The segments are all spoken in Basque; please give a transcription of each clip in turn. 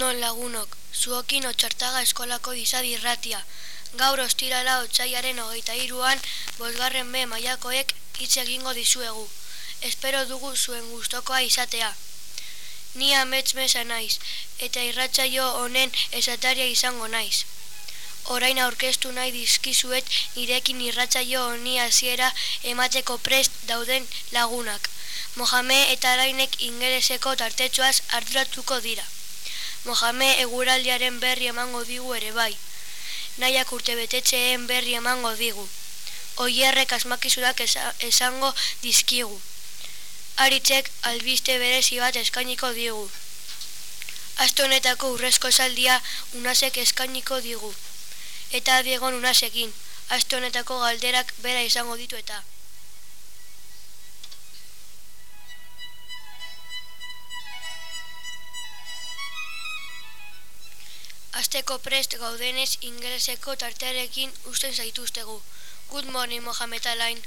Egunon lagunok, zuokin otxartaga eskolako izadi irratia. Gaur ostirala otxaiaren hogeita iruan, bosgarren be maiakoek hitz egingo dizuegu. Espero dugu zuen gustokoa izatea. Ni amets mesa naiz, eta irratsaio honen esataria izango naiz. Orain aurkeztu nahi dizkizuet nirekin irratsaio honi hasiera emateko prest dauden lagunak. Mohamed eta Arainek ingeleseko tartetxoaz arduratuko dira. Mohame eguraldiaren berri emango digu ere bai. Naiak urte betetxeen berri emango digu. Oierrek asmakizunak esango dizkigu. Aritzek albiste berezi bat eskainiko digu. Asto honetako urrezko saldia unasek eskainiko digu. Eta diegon unasekin, asto honetako galderak bera izango ditu eta. Azteko prest gaudenez ingeleseko tartearekin usten zaituztegu. Good morning, Mohamed Alain.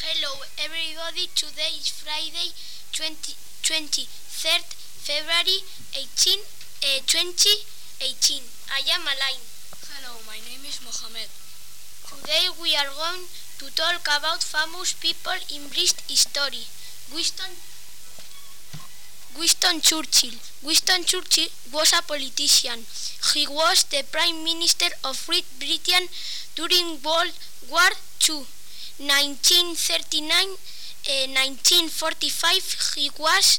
Hello, everybody. Today is Friday, 20, 23rd February 18, uh, 2018. I am Alain. Hello, my name is Mohamed. Today we are going to talk about famous people in British history. Winston Winston Churchill. Winston Churchill was a politician. He was the Prime Minister of Great Britain during World War II. 1939 uh, 1945 he was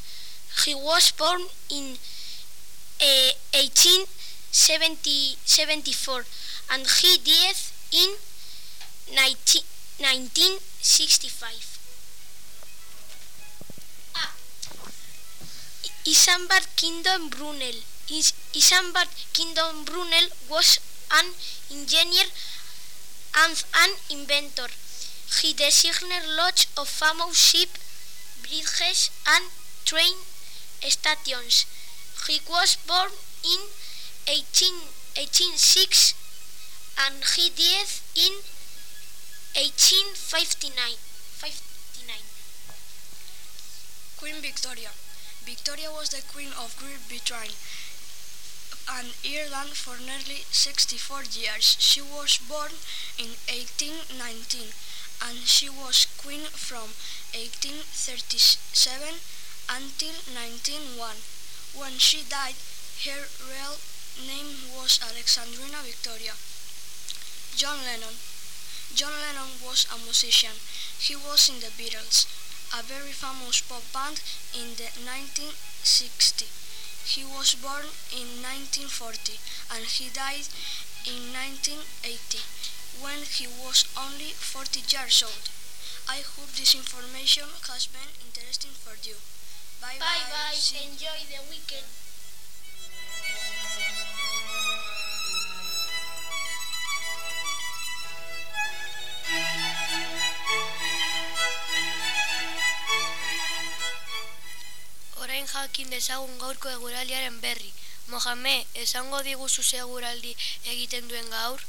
he was born in uh, 1874 and he died in 19, 1965 Isambard Kingdom Brunel. Is Isambard Kingdom Brunel was an engineer and an inventor. He designed lots of famous ship, bridges and train stations. He was born in 18, 1806 and he died in 1859. 59. Queen Victoria. Victoria was the Queen of Great Britain and Ireland for nearly 64 years. She was born in 1819 and she was Queen from 1837 until 1901. When she died, her real name was Alexandrina Victoria. John Lennon. John Lennon was a musician. He was in the Beatles a very famous pop band in the 1960s. He was born in 1940 and he died in 1980 when he was only 40 years old. I hope this information has been interesting for you. Bye bye. bye, bye. Enjoy the weekend. Dezagun gaurko eguraldiaren berri. Mohamed, esango diguzu seguraldi egiten duen gaur?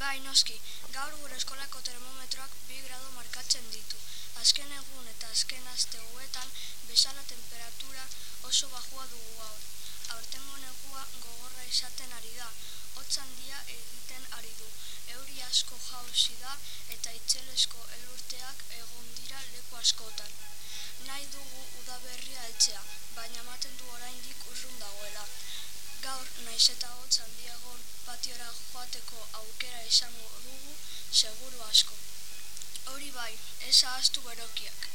Bai, noski, gaur gure eskolako termometroak bi grado markatzen ditu. Azken egun eta azken aste huetan bezala temperatura oso bajua dugu gaur. Aurtengo negua gogorra izaten ari da, hotzan dia egiten ari du. Euri asko jauzi da eta itxelesko elurteak egon dira leku askotan. Nahi dugu udaberria etxea, baina ematen du oraindik urrun dagoela. Gaur, naiz eta hotz handiagon patiora joateko aukera izango dugu seguru asko. Hori bai, ez ahaztu berokiak.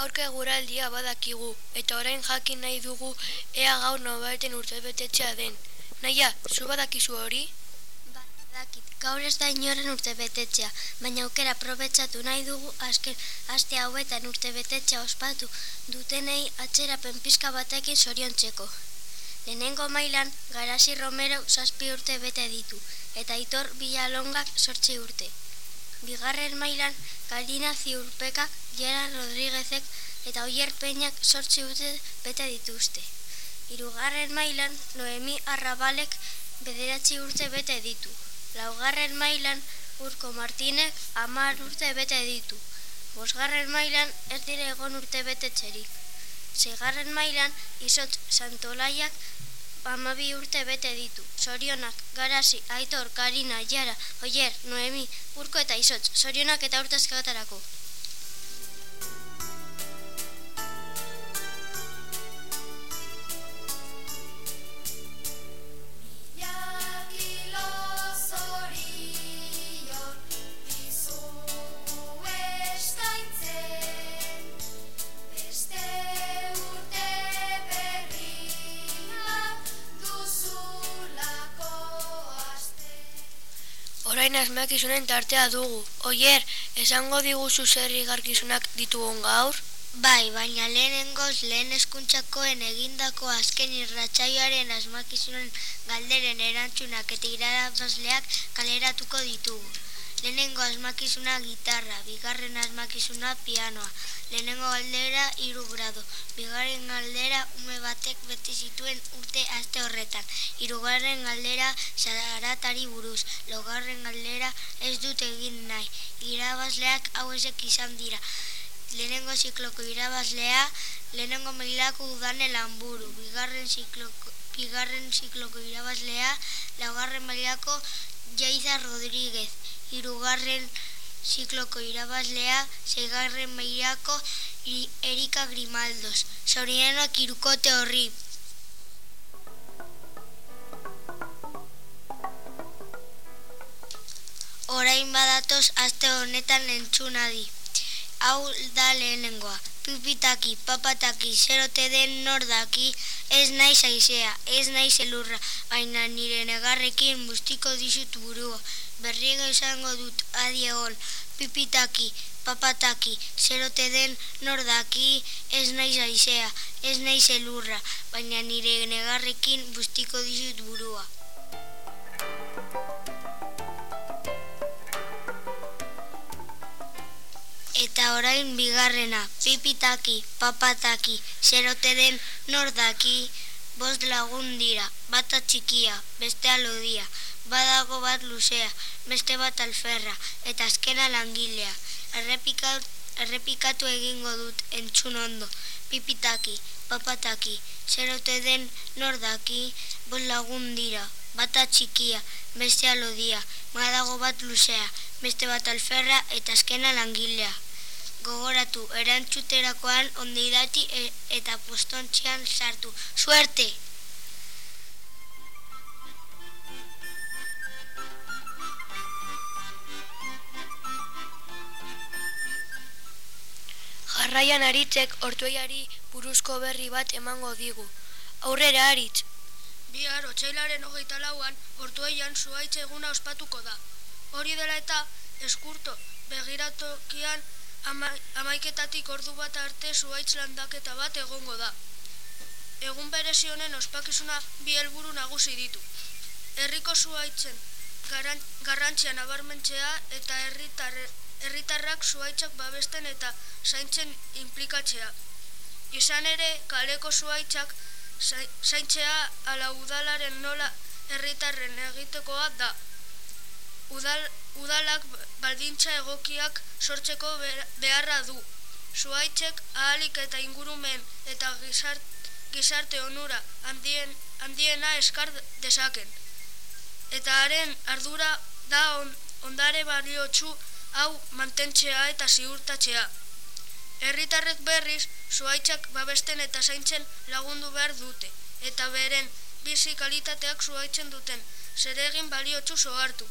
Gaurko eguraldia badakigu, eta orain jakin nahi dugu ea gaur nobaeten urtebetetzea den. Naia, zu badakizu hori? Badakit, gaur ez da inoren urtebetetzea, baina aukera probetxatu nahi dugu azken aste hauetan urtebetetzea ospatu dutenei atzera penpiska batekin zoriontzeko. Lehenengo mailan, Garasi Romero zazpi urte bete ditu, eta Itor Bilalongak sortzi urte. Bigarren mailan, Galdina Ziurpekak Jera Rodriguezek eta Oier Peñak sortzi urte bete dituzte. Hirugarren mailan Noemi Arrabalek bederatzi urte bete ditu. Laugarren mailan urko Martinek amar urte bete ditu. Bosgarren mailan ez dire egon urte bete txerik. Segarren mailan izot santolaiak amabi urte bete ditu. Sorionak, garasi, aitor, karina, jara, oier, noemi, urko eta izot. Sorionak eta urtazkatarako. Orain asmakizunen tartea dugu. Oier, esango diguzu zer igarkizunak ditugun gaur? Bai, baina lehenengoz lehen eskuntzakoen egindako azken irratsaioaren asmakizunen galderen erantzunak eta irabazleak kaleratuko ditugu. Lehenengo asmakizuna gitarra, bigarren asmakizuna pianoa, lehenengo galdera hiru grado, bigarren galdera ume batek beti zituen urte aste horretan, hirugarren galdera zaratari buruz, logarren galdera ez dut egin nahi, irabazleak hau ezek izan dira. Lehenengo zikloko irabazlea, lehenengo mailako udane lanburu, bigarren zikloko, bigarren zikloko irabazlea, laugarren mailako Jaiza Rodríguez, irugarren zikloko irabazlea, zeigarren meirako Erika Grimaldos. Zaurianak irukote horri. Orain badatoz aste honetan entzunadi. Hau da lehenengoa. Pipitaki, papataki, zerote den nordaki, ez nahi zaizea, ez nahi zelurra, baina nire negarrekin mustiko dizut burua berriego izango dut adiegon, pipitaki, papataki, zerote den nordaki, ez naiz aizea, ez naiz elurra, baina nire negarrekin bustiko dizut burua. Eta orain bigarrena, pipitaki, papataki, zerote den nordaki, bost lagun dira, bata txikia, beste alodia, badago bat luzea, beste bat alferra, eta azkena langilea. Errepikatu, errepikatu egingo dut entzun ondo, pipitaki, papataki, zerote den nordaki, bot lagun dira, bata txikia, beste alodia, badago bat luzea, beste bat alferra, eta azkena langilea. Gogoratu, erantzuterakoan ondidati e, eta postontxean sartu. Suerte! Jarraian aritzek ortueiari buruzko berri bat emango digu. Aurrera aritz. Bihar, otxailaren hogeita lauan, ortueian zuaitz eguna ospatuko da. Hori dela eta, eskurto, begiratokian ama, amaiketatik ordu bat arte zuaitz landaketa bat egongo da. Egun berezionen ospakizuna bi helburu nagusi ditu. Herriko zuaitzen garrantzia nabarmentzea eta herritar herritarrak zuaitzak babesten eta zaintzen implikatzea. Izan ere, kaleko zuaitzak zaintzea ala udalaren nola herritarren egitekoa da. Udal, udalak baldintza egokiak sortzeko beharra du. Zuaitzek ahalik eta ingurumen eta gizarte onura handien, handiena eskar dezaken. Eta haren ardura da on, ondare baliotsu hau mantentzea eta ziurtatzea. Herritarrek berriz, zuaitzak babesten eta zaintzen lagundu behar dute, eta beren bizi kalitateak zuaitzen duten, zer egin baliotzu zoartu.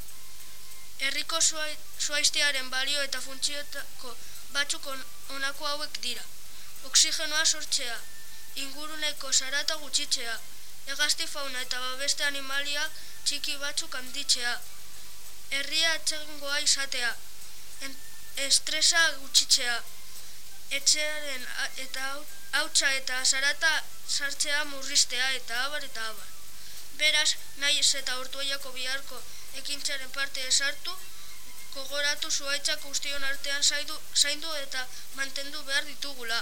Herriko zuaiztearen balio eta funtziotako batzuk onako hauek dira. Oksigenoa sortzea, inguruneko sarata gutxitzea, egazti fauna eta babeste animalia txiki batzuk handitzea. Herria atxegengoa izatea, estresa gutxitzea, etxearen eta hautsa eta zarata sartzea murriztea eta abar eta abar. Beraz, nahi ez eta ortuaiako biharko ekintzaren parte esartu, kogoratu zuaitzak guztion artean zaidu, zaindu eta mantendu behar ditugula.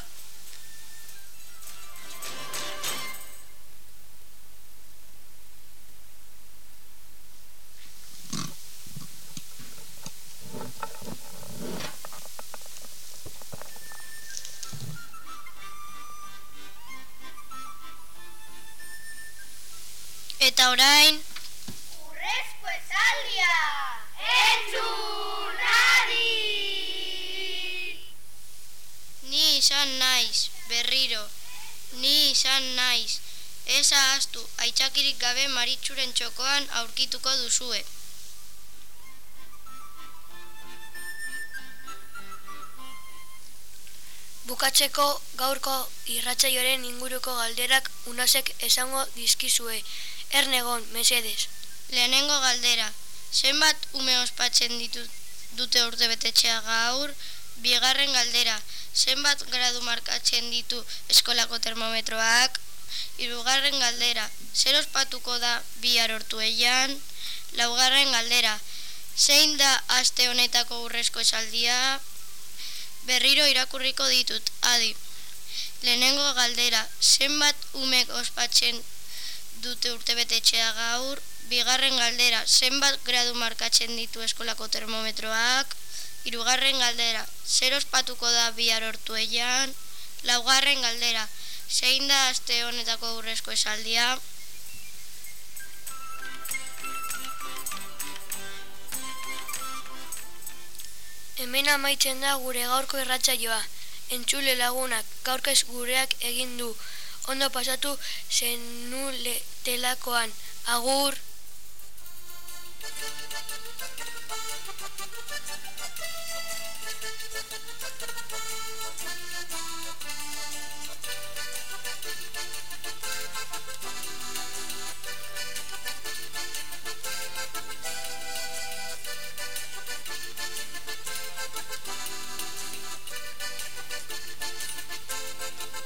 Eta orain... Urrezko esaldia! Entzun adi! Ni izan naiz, berriro. Ni izan naiz. Ez ahaztu, aitzakirik gabe maritxuren txokoan aurkituko duzue. Bukatzeko gaurko irratzaioaren inguruko galderak unasek esango dizkizue. Ernegon, mesedez. Lehenengo galdera, zenbat ume ospatzen ditu dute urte betetxea gaur? Bigarren galdera, zenbat gradu markatzen ditu eskolako termometroak? Hirugarren galdera, zer ospatuko da bihar hortu eian? Laugarren galdera, zein da aste honetako urrezko esaldia? berriro irakurriko ditut, adi. Lehenengo galdera, zenbat umek ospatzen dute urte betetxea gaur, bigarren galdera, zenbat gradu markatzen ditu eskolako termometroak, hirugarren galdera, zer ospatuko da bihar hortu eian, laugarren galdera, zein da aste honetako urrezko esaldia, Hemen amaitzen da gure gaurko irratsaioa. Entzule lagunak gaurkez gureak egin du. Ondo pasatu zenule telakoan. Agur!